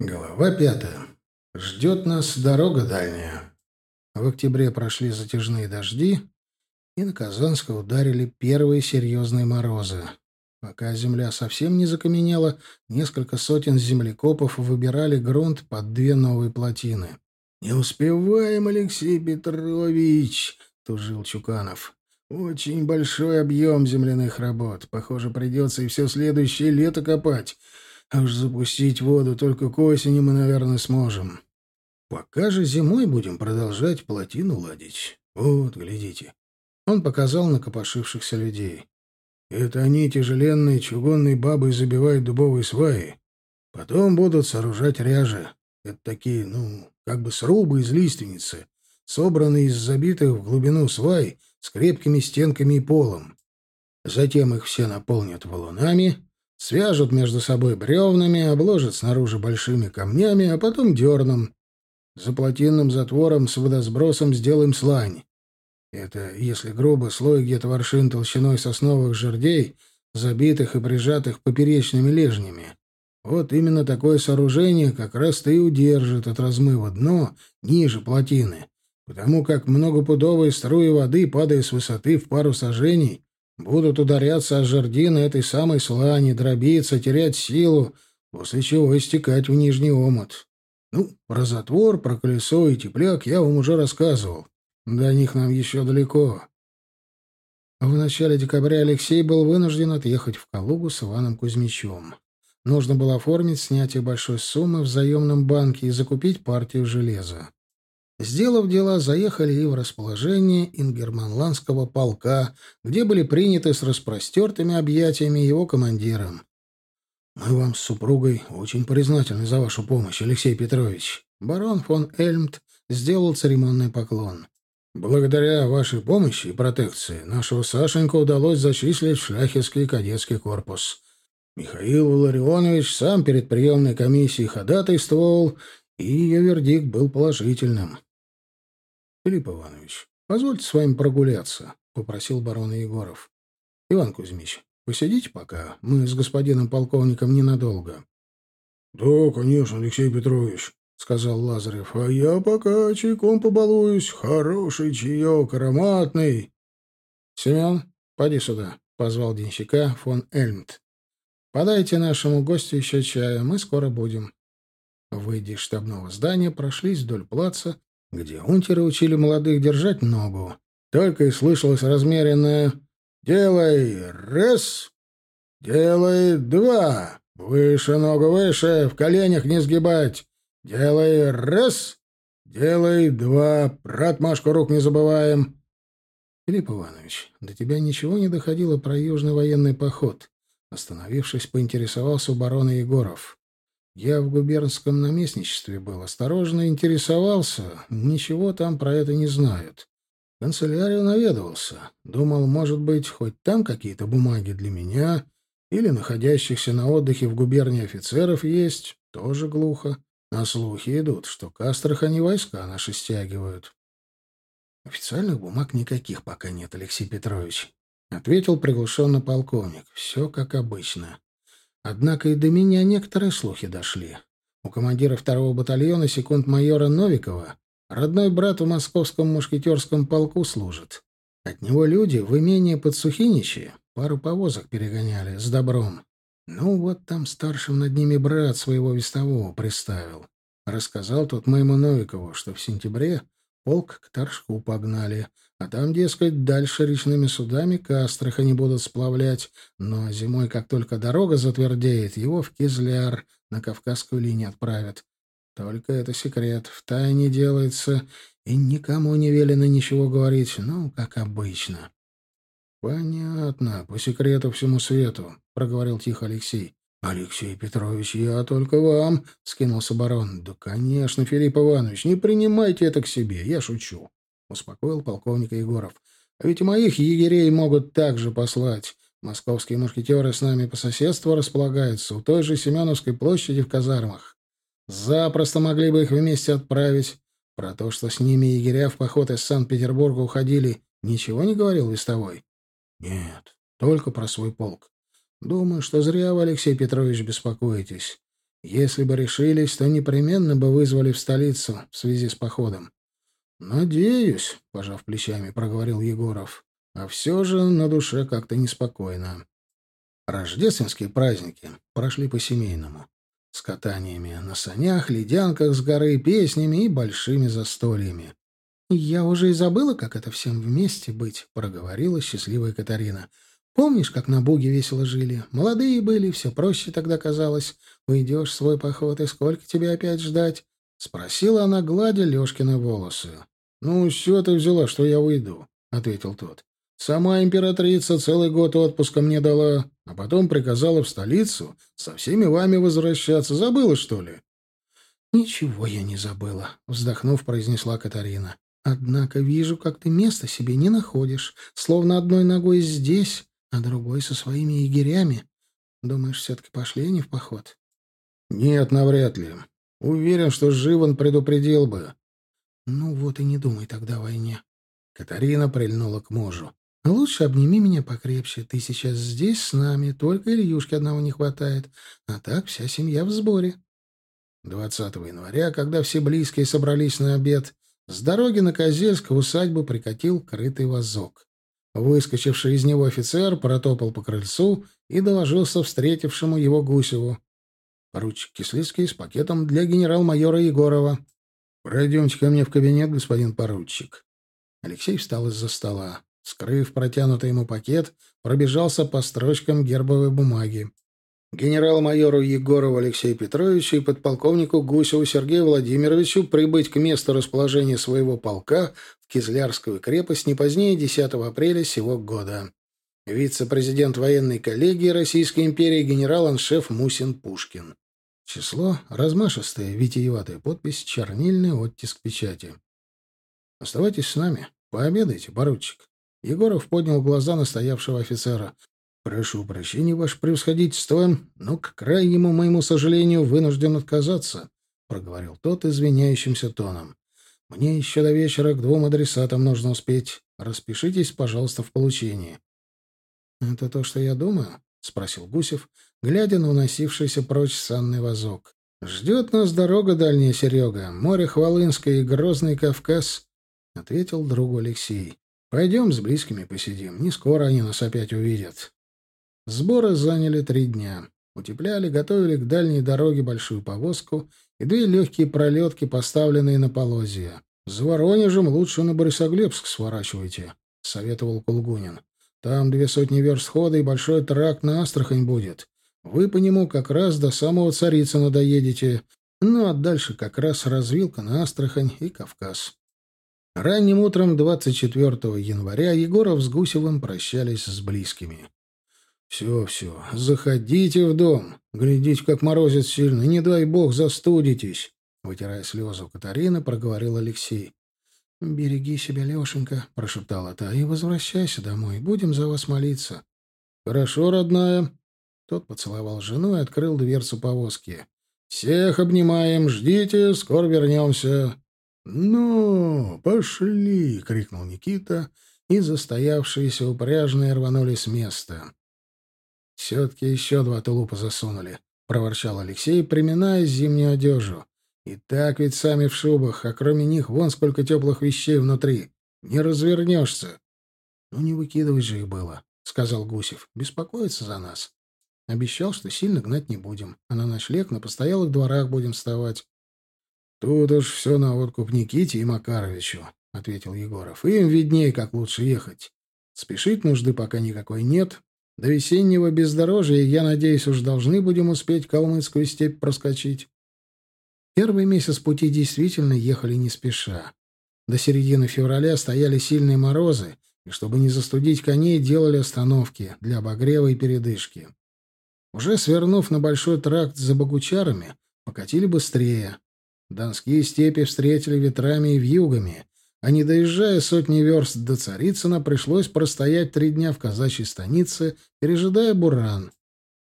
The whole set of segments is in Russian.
Глава пятая. Ждет нас дорога дальняя. В октябре прошли затяжные дожди, и на Казанское ударили первые серьезные морозы. Пока земля совсем не закаменела, несколько сотен землекопов выбирали грунт под две новые плотины. «Не успеваем, Алексей Петрович!» — тужил Чуканов. «Очень большой объем земляных работ. Похоже, придется и все следующее лето копать. А уж запустить воду только к осени мы, наверное, сможем. Пока же зимой будем продолжать плотину ладить. Вот, глядите. Он показал на копошившихся людей. Это они, тяжеленные чугунные бабы, забивают дубовые сваи. Потом будут сооружать ряжи. Это такие, ну, как бы срубы из лиственницы, собранные из забитых в глубину свай с крепкими стенками и полом. Затем их все наполнят валунами, Свяжут между собой бревнами, обложат снаружи большими камнями, а потом дерном. За плотинным затвором с водосбросом сделаем слань. Это, если грубо, слой где-то воршин толщиной сосновых жердей, забитых и прижатых поперечными лежнями. Вот именно такое сооружение как раз-то и удержит от размыва дно ниже плотины, потому как многопудовые струи воды, падая с высоты в пару сажений, Будут ударяться о жердины этой самой слани, дробиться, терять силу, после чего истекать в нижний омут. Ну, про затвор, про колесо и тепляк я вам уже рассказывал. До них нам еще далеко. В начале декабря Алексей был вынужден отъехать в Калугу с Иваном Кузьмичем. Нужно было оформить снятие большой суммы в заемном банке и закупить партию железа. Сделав дела, заехали и в расположение ингерманландского полка, где были приняты с распростертыми объятиями его командиром. «Мы вам с супругой очень признательны за вашу помощь, Алексей Петрович». Барон фон Эльмт сделал церемонный поклон. «Благодаря вашей помощи и протекции нашего Сашенька удалось зачислить в шляхетский кадетский корпус. Михаил Ларионович сам перед приемной комиссией ходатайствовал, и ее вердикт был положительным. — Филипп Иванович, позвольте с вами прогуляться, — попросил барон Егоров. — Иван Кузьмич, посидите пока. Мы с господином полковником ненадолго. — Да, конечно, Алексей Петрович, — сказал Лазарев. — А я пока чайком побалуюсь. Хороший чаек, ароматный. — Семен, поди сюда, — позвал денщика фон Эльмт. — Подайте нашему гостю еще чая, мы скоро будем. Выйдя из штабного здания, прошлись вдоль плаца, где унтеры учили молодых держать ногу. Только и слышалось размеренное «Делай раз, делай два, выше ногу выше, в коленях не сгибать, делай раз, делай два, про отмашку рук не забываем». «Филипп Иванович, до тебя ничего не доходило про южный военный поход?» Остановившись, поинтересовался у барона Егоров. Я в губернском наместничестве был, осторожно интересовался, ничего там про это не знают. В канцелярию наведывался. Думал, может быть, хоть там какие-то бумаги для меня или находящихся на отдыхе в губернии офицеров есть. Тоже глухо. А слухи идут, что к Астрахани войска наши стягивают. Официальных бумаг никаких пока нет, Алексей Петрович. — ответил приглушенно полковник. «Все как обычно. Однако и до меня некоторые слухи дошли. У командира второго батальона секунд-майора Новикова родной брат в московском мушкетерском полку служит. От него люди в имение под Сухиничи пару повозок перегоняли с добром. Ну, вот там старшим над ними брат своего вестового приставил. Рассказал тот моему Новикову, что в сентябре полк к Торжку погнали, а там, дескать, дальше речными судами к Астрахани будут сплавлять, но зимой, как только дорога затвердеет, его в Кизляр на Кавказскую линию отправят. Только это секрет, в тайне делается, и никому не велено ничего говорить, ну, как обычно. — Понятно, по секрету всему свету, — проговорил тихо Алексей. — Алексей Петрович, я только вам, — скинулся барон. — Да, конечно, Филипп Иванович, не принимайте это к себе, я шучу успокоил полковника Егоров. А ведь и моих егерей могут также послать. Московские мушкетеры с нами по соседству располагаются, у той же Семеновской площади в казармах. Запросто могли бы их вместе отправить. Про то, что с ними егеря в поход из Санкт-Петербурга уходили, ничего не говорил Вестовой? Нет, только про свой полк. Думаю, что зря вы, Алексей Петрович, беспокоитесь. Если бы решились, то непременно бы вызвали в столицу в связи с походом. «Надеюсь», — пожав плечами, проговорил Егоров. «А все же на душе как-то неспокойно». Рождественские праздники прошли по-семейному. С катаниями на санях, ледянках с горы, песнями и большими застольями. «Я уже и забыла, как это всем вместе быть», — проговорила счастливая Катарина. «Помнишь, как на Буге весело жили? Молодые были, все проще тогда казалось. Уйдешь в свой поход, и сколько тебе опять ждать?» — спросила она, гладя Лешкины волосы. «Ну, все ты взяла, что я уйду», — ответил тот. Сама императрица целый год отпуска мне дала, а потом приказала в столицу со всеми вами возвращаться. Забыла, что ли? Ничего я не забыла, вздохнув, произнесла Катарина. Однако вижу, как ты места себе не находишь, словно одной ногой здесь, а другой со своими егерями. Думаешь, все-таки пошли они в поход? Нет, навряд ли. Уверен, что Живан предупредил бы. Ну вот и не думай тогда о войне. Катарина прильнула к мужу. Лучше обними меня покрепче. Ты сейчас здесь с нами, только Ильюшки одного не хватает. А так вся семья в сборе. 20 января, когда все близкие собрались на обед, с дороги на Козельск в усадьбу прикатил крытый вазок. Выскочивший из него офицер протопал по крыльцу и доложился встретившему его Гусеву. Поручик Кислицкий с пакетом для генерал-майора Егорова. «Пройдемте ко мне в кабинет, господин поручик». Алексей встал из-за стола. Скрыв протянутый ему пакет, пробежался по строчкам гербовой бумаги. Генерал-майору Егорову Алексею Петровичу и подполковнику Гусеву Сергею Владимировичу прибыть к месту расположения своего полка в Кизлярскую крепость не позднее 10 апреля сего года. Вице-президент военной коллегии Российской империи генерал-аншеф Мусин Пушкин. Число размашистое, витиеватая подпись, чернильный оттиск печати. «Оставайтесь с нами. Пообедайте, поручик». Егоров поднял глаза на стоявшего офицера. «Прошу прощения, ваше превосходительство, но, к крайнему моему сожалению, вынужден отказаться», — проговорил тот извиняющимся тоном. «Мне еще до вечера к двум адресатам нужно успеть. Распишитесь, пожалуйста, в получении». «Это то, что я думаю?» — спросил Гусев, глядя на уносившийся прочь санный вазок. «Ждет нас дорога дальняя, Серега, море Хвалынское и Грозный Кавказ», — ответил другу Алексей. Пойдем с близкими посидим. Не скоро они нас опять увидят. Сборы заняли три дня. Утепляли, готовили к дальней дороге большую повозку и две легкие пролетки, поставленные на полозья. «За Воронежем лучше на Борисоглебск сворачивайте», — советовал Кулгунин. «Там две сотни верст хода и большой тракт на Астрахань будет. Вы по нему как раз до самого Царицына доедете. Ну, а дальше как раз развилка на Астрахань и Кавказ». Ранним утром 24 января Егоров с Гусевым прощались с близкими. «Все, все, заходите в дом. Глядите, как морозит сильно. Не дай бог застудитесь!» Вытирая слезы у Катарины, проговорил Алексей. «Береги себя, Лешенька», — прошептала та, — «и возвращайся домой. Будем за вас молиться». «Хорошо, родная». Тот поцеловал жену и открыл дверцу повозки. «Всех обнимаем, ждите, скоро вернемся». «Ну, пошли!» — крикнул Никита, и застоявшиеся упряжные рванули с места. «Все-таки еще два тулупа засунули», — проворчал Алексей, приминая зимнюю одежу. «И так ведь сами в шубах, а кроме них вон сколько теплых вещей внутри. Не развернешься». «Ну, не выкидывай же их было», — сказал Гусев. «Беспокоится за нас. Обещал, что сильно гнать не будем, а на ночлег на постоялых дворах будем вставать. «Тут уж все на откуп Никите и Макаровичу», — ответил Егоров. «Им виднее, как лучше ехать. Спешить нужды пока никакой нет. До весеннего бездорожья, я надеюсь, уж должны будем успеть Калмыцкую степь проскочить». Первый месяц пути действительно ехали не спеша. До середины февраля стояли сильные морозы, и чтобы не застудить коней, делали остановки для обогрева и передышки. Уже свернув на большой тракт за Богучарами, покатили быстрее. Донские степи встретили ветрами и вьюгами, а не доезжая сотни верст до Царицына, пришлось простоять три дня в казачьей станице, пережидая буран.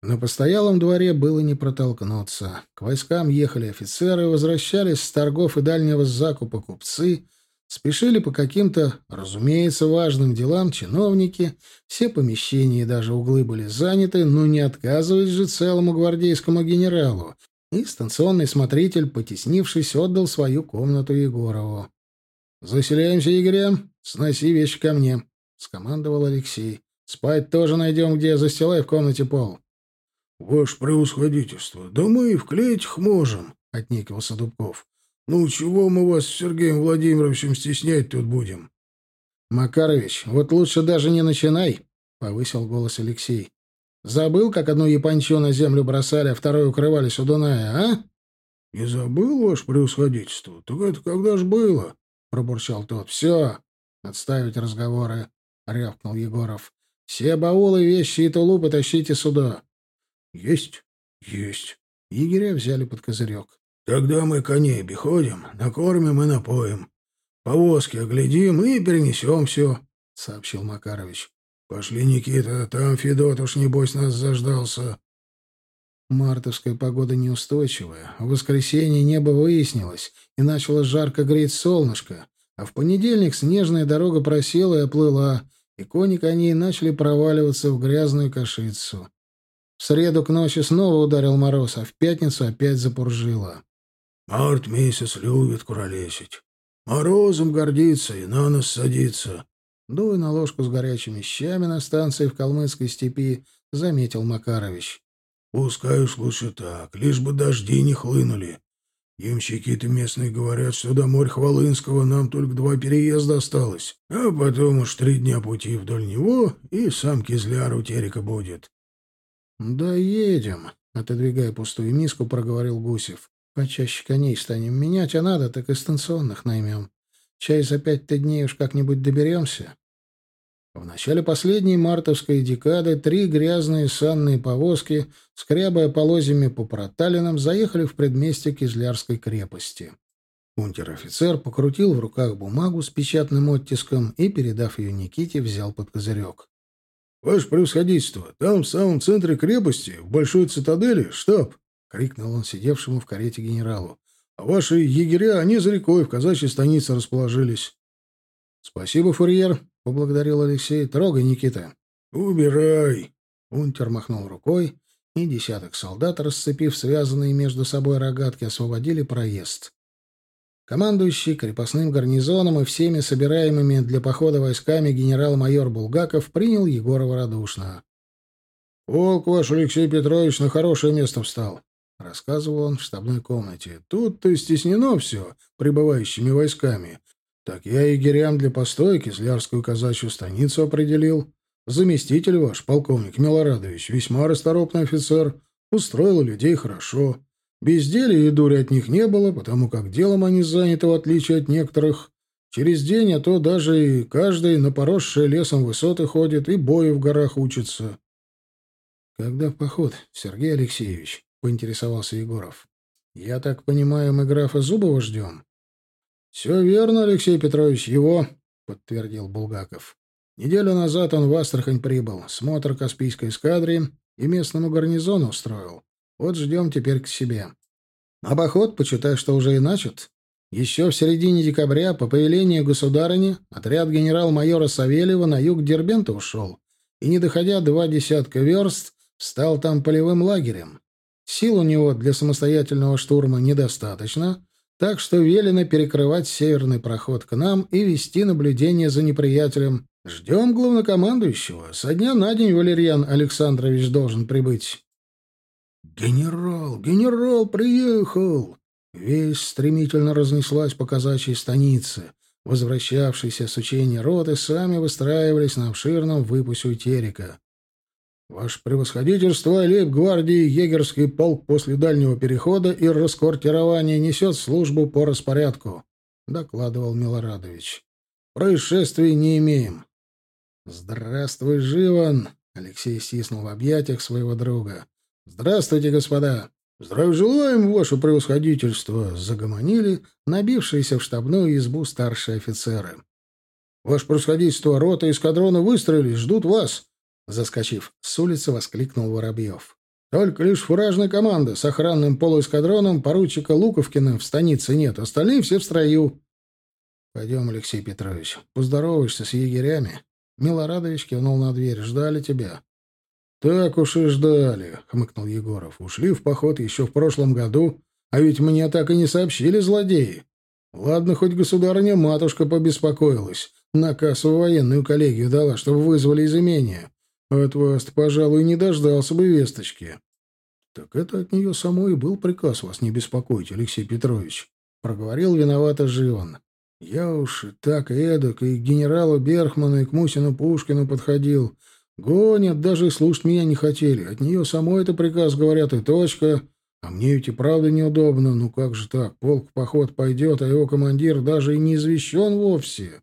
На постоялом дворе было не протолкнуться. К войскам ехали офицеры, возвращались с торгов и дальнего закупа купцы, спешили по каким-то, разумеется, важным делам чиновники, все помещения и даже углы были заняты, но не отказывать же целому гвардейскому генералу, и станционный смотритель, потеснившись, отдал свою комнату Егорову. «Заселяемся, Игоря. Сноси вещи ко мне», — скомандовал Алексей. «Спать тоже найдем где, застилай в комнате пол». «Ваше превосходительство, да мы и вклеить их можем», — отнекивался Дубков. «Ну, чего мы вас с Сергеем Владимировичем стеснять тут будем?» «Макарович, вот лучше даже не начинай», — повысил голос Алексей. «Забыл, как одну япончу на землю бросали, а вторую укрывались у Дуная, а?» «Не забыл, ваше превосходительство? Так это когда ж было?» — пробурчал тот. «Все, отставить разговоры», — рявкнул Егоров. «Все баулы, вещи и тулупы тащите сюда». «Есть, есть». Егеря взяли под козырек. «Тогда мы коней обиходим, накормим и напоим. Повозки оглядим и перенесем все», — сообщил Макарович. «Пошли, Никита, там Федот уж, небось, нас заждался». Мартовская погода неустойчивая. В воскресенье небо выяснилось, и начало жарко греть солнышко, а в понедельник снежная дорога просела и оплыла, и кони коней начали проваливаться в грязную кашицу. В среду к ночи снова ударил мороз, а в пятницу опять запуржило. «Март месяц любит куролесить. Морозом гордится и на нас садится», дуя на ложку с горячими щами на станции в Калмыцкой степи, заметил Макарович. «Пускай уж лучше так, лишь бы дожди не хлынули. Ямщики-то местные говорят, что до моря Хвалынского нам только два переезда осталось, а потом уж три дня пути вдоль него, и сам Кизляр у Терека будет». «Да едем», — отодвигая пустую миску, проговорил Гусев. «Почаще коней станем менять, а надо, так и станционных наймем. Чай за пять-то дней уж как-нибудь доберемся». В начале последней мартовской декады три грязные санные повозки, скрябая полозьями по проталинам, заехали в предместье Кизлярской крепости. Унтер-офицер покрутил в руках бумагу с печатным оттиском и, передав ее Никите, взял под козырек. — Ваше превосходительство, там в самом центре крепости, в большой цитадели, штаб! — крикнул он сидевшему в карете генералу. — А ваши егеря, они за рекой в казачьей станице расположились. — Спасибо, фурьер, — поблагодарил Алексей. — Трогай, Никита. — Убирай. Унтер махнул рукой, и десяток солдат, расцепив связанные между собой рогатки, освободили проезд. Командующий крепостным гарнизоном и всеми собираемыми для похода войсками генерал-майор Булгаков принял Егорова радушно. — Полк ваш, Алексей Петрович, на хорошее место встал, — рассказывал он в штабной комнате. — Тут-то стеснено все прибывающими войсками, так я егерям для постойки Злярскую казачью станицу определил. Заместитель ваш, полковник Милорадович, весьма расторопный офицер, устроил людей хорошо. Безделия и дури от них не было, потому как делом они заняты, в отличие от некоторых. Через день, а то даже и каждый на поросшие лесом высоты ходит и бою в горах учится. — Когда в поход, Сергей Алексеевич? — поинтересовался Егоров. — Я так понимаю, мы графа Зубова ждем? «Все верно, Алексей Петрович, его», — подтвердил Булгаков. «Неделю назад он в Астрахань прибыл, смотр Каспийской эскадрии и местному гарнизону устроил. Вот ждем теперь к себе. А поход, почитай, что уже и начат. Еще в середине декабря, по появлению государыни, отряд генерал-майора Савельева на юг Дербента ушел, и, не доходя два десятка верст, стал там полевым лагерем. Сил у него для самостоятельного штурма недостаточно, так что велено перекрывать северный проход к нам и вести наблюдение за неприятелем. Ждем главнокомандующего. Со дня на день Валерьян Александрович должен прибыть. «Генерал! Генерал приехал!» Весь стремительно разнеслась по казачьей станице. Возвращавшиеся с учения роты сами выстраивались на обширном выпусе терека. Ваше превосходительство, лейб-гвардии егерский полк после дальнего перехода и расквартирования несет службу по распорядку, — докладывал Милорадович. Происшествий не имеем. — Здравствуй, Живан! — Алексей стиснул в объятиях своего друга. — Здравствуйте, господа! Здравия желаем, ваше превосходительство! — загомонили набившиеся в штабную избу старшие офицеры. — Ваше превосходительство, рота эскадрона выстроились, ждут вас! Заскочив с улицы, воскликнул Воробьев. «Только лишь фуражная команда с охранным полуэскадроном поручика Луковкина в станице нет, остальные все в строю». «Пойдем, Алексей Петрович, поздороваешься с егерями». Милорадович кивнул на дверь. «Ждали тебя». так уж и ждали», — хмыкнул Егоров. «Ушли в поход еще в прошлом году, а ведь мне так и не сообщили злодеи. Ладно, хоть государыня-матушка побеспокоилась, наказ в военную коллегию дала, чтобы вызвали из имения. От вас пожалуй, не дождался бы весточки». «Так это от нее самой и был приказ вас не беспокоить, Алексей Петрович», — проговорил виновато Живан. «Я уж и так и эдак, и к генералу Берхману, и к Мусину Пушкину подходил. Гонят, даже слушать меня не хотели. От нее самой это приказ, говорят, и точка. А мне ведь и правда неудобно. Ну как же так? Полк в поход пойдет, а его командир даже и не извещен вовсе.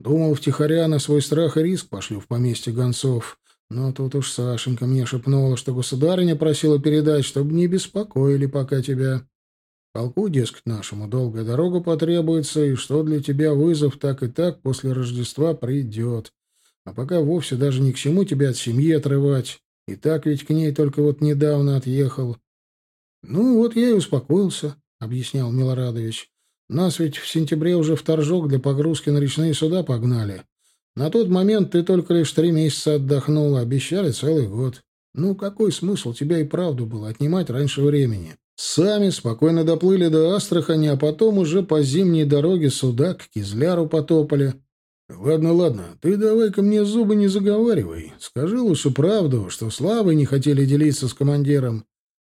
Думал, втихаря на свой страх и риск пошлю в поместье гонцов. Но тут уж Сашенька мне шепнула, что государыня просила передать, чтобы не беспокоили пока тебя. Полку, дескать, нашему долгая дорога потребуется, и что для тебя вызов так и так после Рождества придет. А пока вовсе даже ни к чему тебя от семьи отрывать. И так ведь к ней только вот недавно отъехал. Ну вот я и успокоился, — объяснял Милорадович. Нас ведь в сентябре уже в торжок для погрузки на речные суда погнали. На тот момент ты только лишь три месяца отдохнул, обещали целый год. Ну, какой смысл тебя и правду было отнимать раньше времени? Сами спокойно доплыли до Астрахани, а потом уже по зимней дороге сюда к Кизляру потопали. Ладно, ладно, ты давай-ка мне зубы не заговаривай. Скажи лучше правду, что славы не хотели делиться с командиром.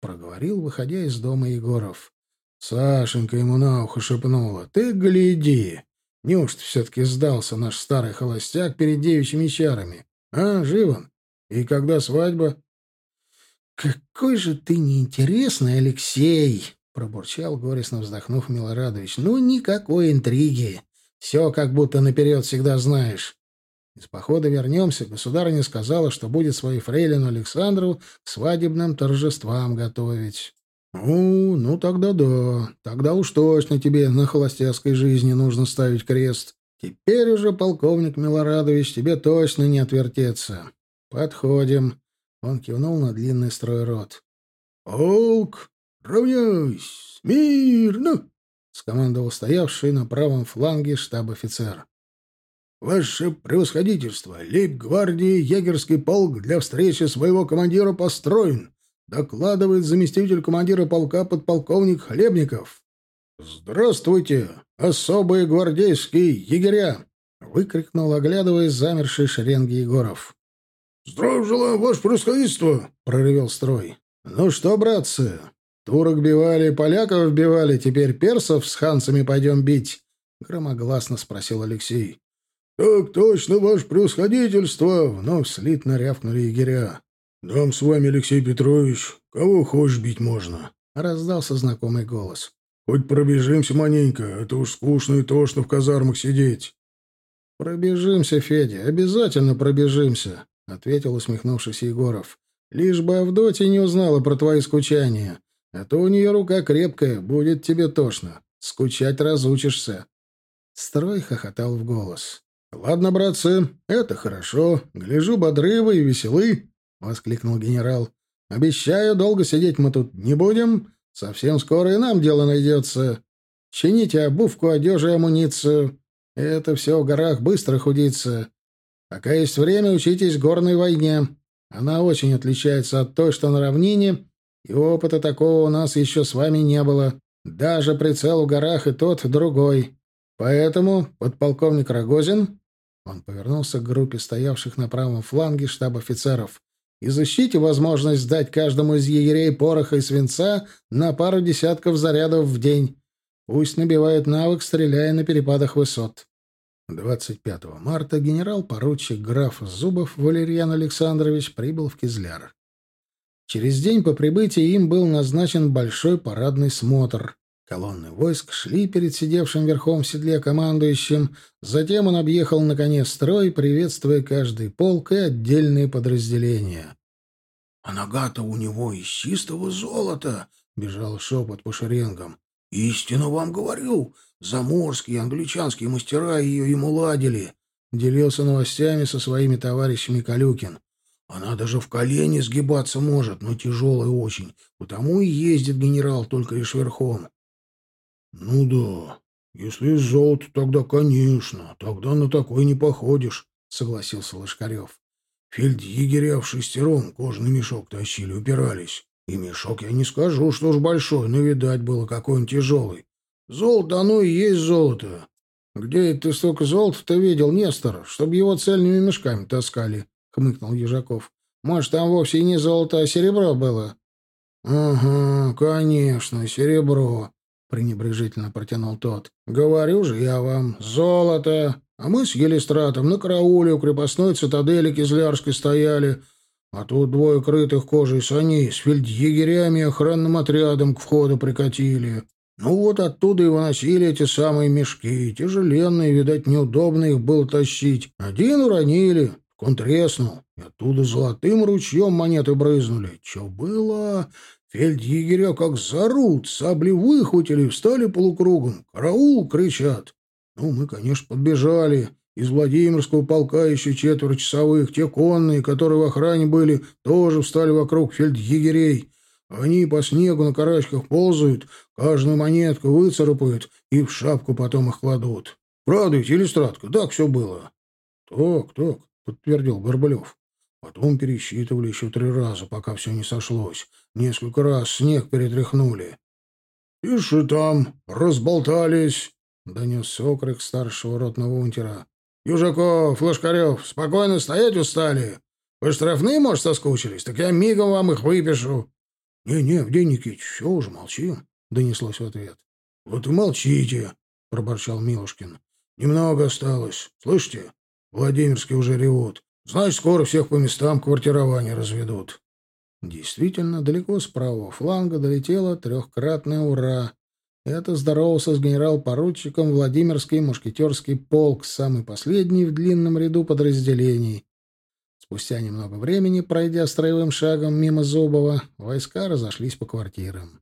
Проговорил, выходя из дома Егоров. Сашенька ему на ухо шепнула. Ты гляди! Неужто все-таки сдался наш старый холостяк перед девичьими чарами? А, Живан? И когда свадьба? Какой же ты неинтересный, Алексей! Пробурчал, горестно вздохнув Милорадович. Ну, никакой интриги. Все как будто наперед всегда знаешь. Из похода вернемся. Государыня сказала, что будет свою фрейлину Александру к свадебным торжествам готовить. Ну, ну тогда да. Тогда уж точно тебе на холостяцкой жизни нужно ставить крест. Теперь уже, полковник Милорадович, тебе точно не отвертеться. Подходим. Он кивнул на длинный строй рот. «Полк, равняйсь! Мирно!» — скомандовал стоявший на правом фланге штаб-офицер. «Ваше превосходительство! Лейб-гвардии егерский полк для встречи своего командира построен!» — докладывает заместитель командира полка подполковник Хлебников. «Здравствуйте, особые гвардейские егеря!» — выкрикнул, оглядываясь замершей шеренги Егоров. «Здравия желаю, ваше превосходительство!» — проревел строй. «Ну что, братцы, Турок бивали, поляков бивали, теперь персов с ханцами пойдем бить? — громогласно спросил Алексей. — Так точно, ваше превосходительство! — вновь слитно рявкнули егеря. — Нам с вами, Алексей Петрович, кого хочешь бить можно, — раздался знакомый голос. — Хоть пробежимся маленько, это уж скучно и тошно в казармах сидеть. — Пробежимся, Федя, обязательно пробежимся, — ответил усмехнувшись Егоров. — Лишь бы Авдотья не узнала про твои скучания. А то у нее рука крепкая, будет тебе тошно. Скучать разучишься. Строй хохотал в голос. «Ладно, братцы, это хорошо. Гляжу, бодры вы и веселы», — воскликнул генерал. «Обещаю, долго сидеть мы тут не будем. Совсем скоро и нам дело найдется. Чините обувку, одежду и амуницию. Это все в горах быстро худится. Пока есть время, учитесь горной войне. Она очень отличается от той, что на равнине, и опыта такого у нас еще с вами не было. Даже прицел в горах и тот другой. Поэтому подполковник Рогозин...» Он повернулся к группе стоявших на правом фланге штаб-офицеров. «Изыщите возможность сдать каждому из егерей пороха и свинца на пару десятков зарядов в день. Пусть набивает навык, стреляя на перепадах высот». 25 марта генерал-поручик граф Зубов Валерьян Александрович прибыл в Кизляр. Через день по прибытии им был назначен большой парадный смотр. Колонны войск шли перед сидевшим верхом в седле командующим, затем он объехал, наконец, строй, приветствуя каждый полк и отдельные подразделения. — А нога-то у него из чистого золота! — бежал шепот по шеренгам. — Истинно вам говорю, заморские англичанские мастера ее ему ладили! — делился новостями со своими товарищами Калюкин. Она даже в колени сгибаться может, но тяжелая очень. Потому и ездит генерал только лишь верхом. — Ну да, если из золота, тогда, конечно, тогда на такой не походишь, — согласился Лошкарев. Фельдъегеря в шестером кожаный мешок тащили, упирались. И мешок я не скажу, что уж большой, но, видать, было какой он тяжелый. Золото оно и есть золото. Где ты столько золота-то видел, Нестор, чтобы его цельными мешками таскали? — хмыкнул Ежаков. — Может, там вовсе не золото, а серебро было? — Ага, конечно, серебро, — пренебрежительно протянул тот. — Говорю же я вам, золото. А мы с Елистратом на карауле у крепостной цитадели Кизлярской стояли, а тут двое крытых кожей саней с фельдъегерями и охранным отрядом к входу прикатили. Ну вот оттуда и выносили эти самые мешки. Тяжеленные, видать, неудобно их было тащить. Один уронили, он треснул, и оттуда золотым ручьем монеты брызнули. Че было? Фельдъегеря как зарут, сабли выхватили, встали полукругом. «Караул!» — кричат. Ну, мы, конечно, подбежали. Из Владимирского полка еще четверо часовых. Те конные, которые в охране были, тоже встали вокруг фельдъегерей. Они по снегу на карачках ползают, каждую монетку выцарапают и в шапку потом их кладут. Правда ведь, Иллюстратка, так все было? — Так, так, — подтвердил Горбалев. Потом пересчитывали еще три раза, пока все не сошлось. Несколько раз снег перетряхнули. — Ишь там, разболтались, — донесся окрик старшего ротного унтера. — Южаков, Лошкарев, спокойно стоять устали? Вы штрафные, может, соскучились? Так я мигом вам их выпишу. «Не-не, Авдей Никитич, все уже, молчим», — донеслось в ответ. «Вот и молчите», — проборчал Милушкин. «Немного осталось. Слышите? Владимирские уже ревут. Значит, скоро всех по местам квартирования разведут». Действительно, далеко с правого фланга долетело трехкратное «Ура!». Это здоровался с генерал-поручиком Владимирский мушкетерский полк, самый последний в длинном ряду подразделений. Спустя немного времени, пройдя строевым шагом мимо Зубова, войска разошлись по квартирам.